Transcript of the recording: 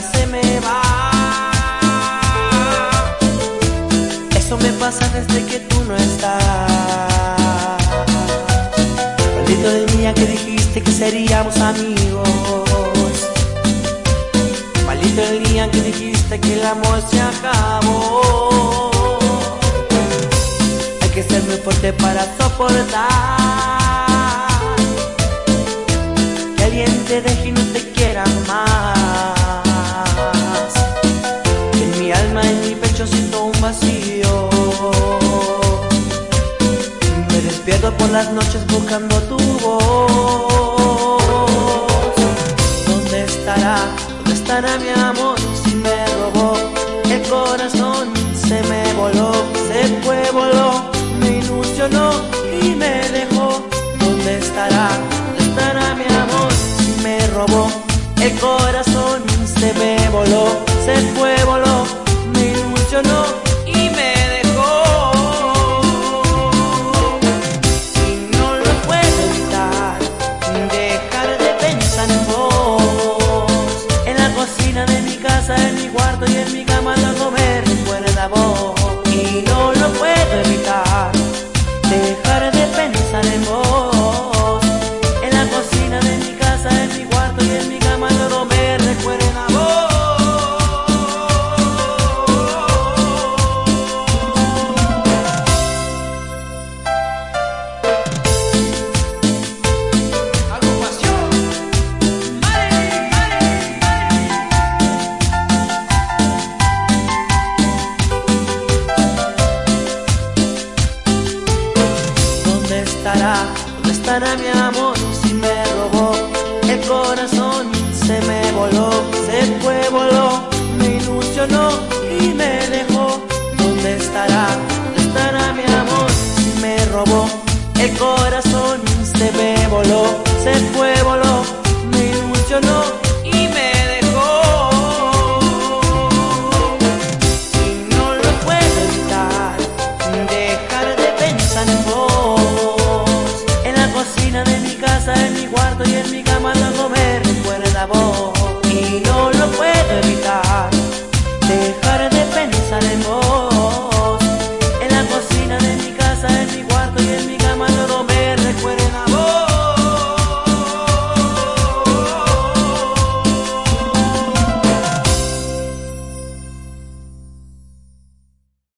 se me va. Eso me pasa desde que tú no estás. Maldito de mí que dijiste que seríamos amigos. Maldito el día que dijiste que el amor se acabó. Hay que ser muy fuerte para soportar. Que alguien te deje y no te quiera más. Las noches buscando tu voz. ¿Dónde estará? ¿Dónde estará mi amor si me robó el corazón? Se me voló, se fue, voló, me ilusionó y me dejó. ¿Dónde estará? ¿Dónde estará mi amor si me robó el corazón? Se me voló, se fue, voló, en mi cuarto y en mi cama ¿Dónde estará mi amor si me robó el corazón? Se me voló, se fue, voló, me ilusionó y me dejó. ¿Dónde estará? ¿Dónde estará mi amor si me robó el corazón? Se me voló, se fue, voló, me ilusionó